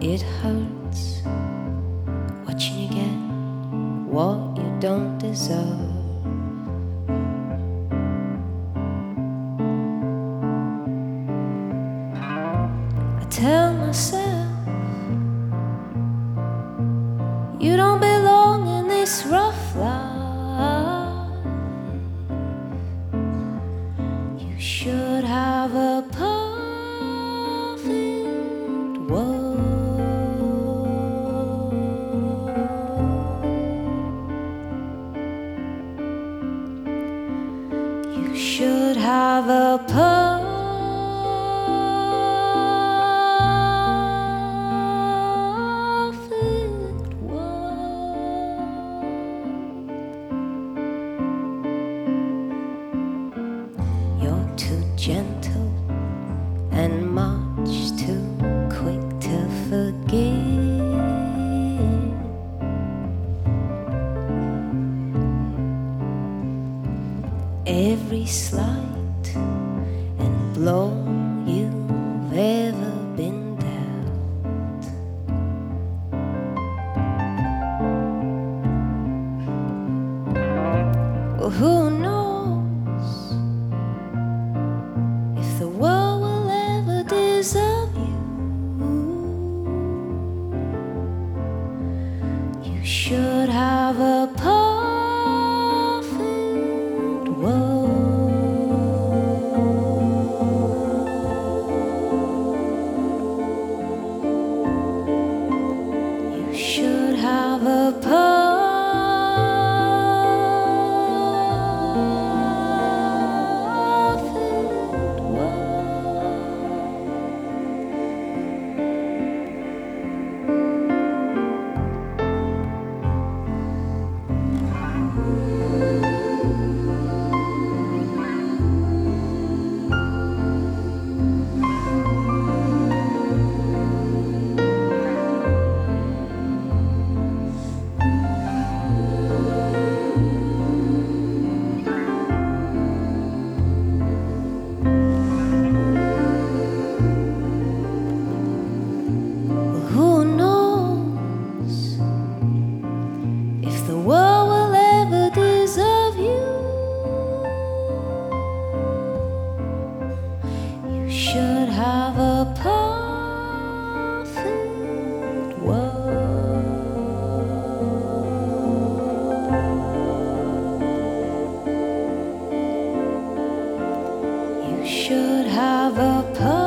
It hurts watching you get what you don't deserve. I tell myself you don't belong in this rough life. You should have a perfect should have a perfect world. You're too gentle and much Every slight and blow you've ever been dealt. Well, who knows if the world will ever deserve you? You should have a should have a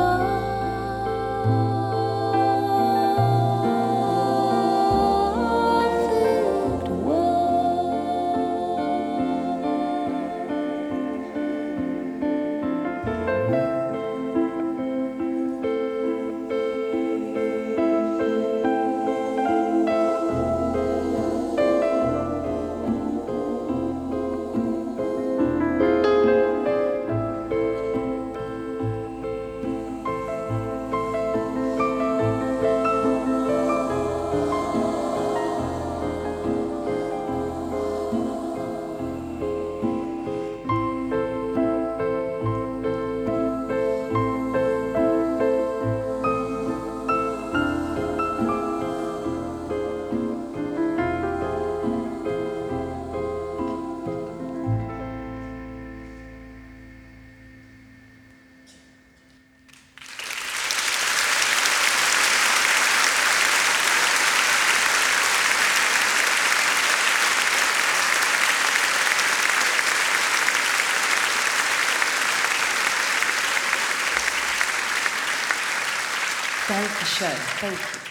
Danke schön. Thank you.